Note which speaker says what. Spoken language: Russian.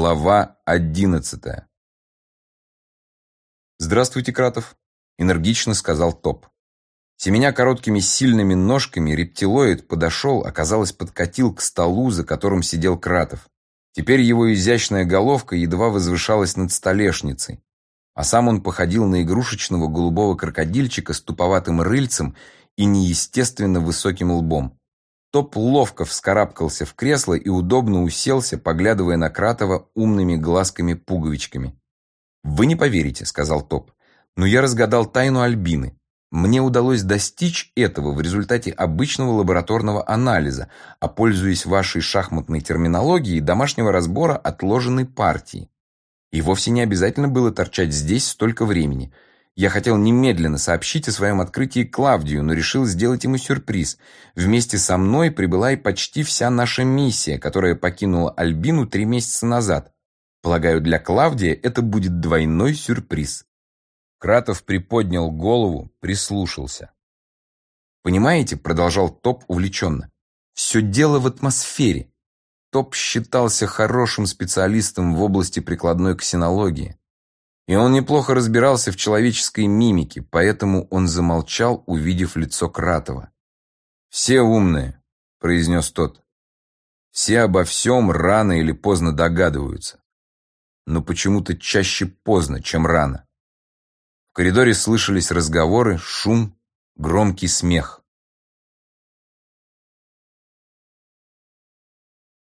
Speaker 1: Глава одиннадцатая. «Здравствуйте, Кратов», — энергично сказал Топ. Семеня короткими сильными ножками, рептилоид подошел, оказалось, подкатил к столу, за которым сидел Кратов. Теперь его изящная головка едва возвышалась над столешницей, а сам он походил на игрушечного голубого крокодильчика с туповатым рыльцем и неестественно высоким лбом. Топ ловко вскарабкался в кресло и удобно уселся, поглядывая на Кратова умными глазками-пуговичками. «Вы не поверите», — сказал Топ, — «но я разгадал тайну Альбины. Мне удалось достичь этого в результате обычного лабораторного анализа, а пользуясь вашей шахматной терминологией домашнего разбора отложенной партии. И вовсе не обязательно было торчать здесь столько времени — я хотел немедленно сообщить о своем открытии Клавдию, но решил сделать ему сюрприз. Вместе со мной прибыла и почти вся наша миссия, которая покинула Альбину три месяца назад. Полагаю, для Клавдия это будет двойной сюрприз. Кратов приподнял голову, прислушался. «Понимаете», — продолжал Топ увлеченно, — «все дело в атмосфере. Топ считался хорошим специалистом в области прикладной ксенологии. И он неплохо разбирался в человеческой мимике, поэтому он замолчал, увидев лицо Кратова. «Все умные», — произнес тот. «Все обо всем рано или поздно догадываются. Но почему-то чаще поздно, чем рано». В коридоре слышались разговоры, шум, громкий смех.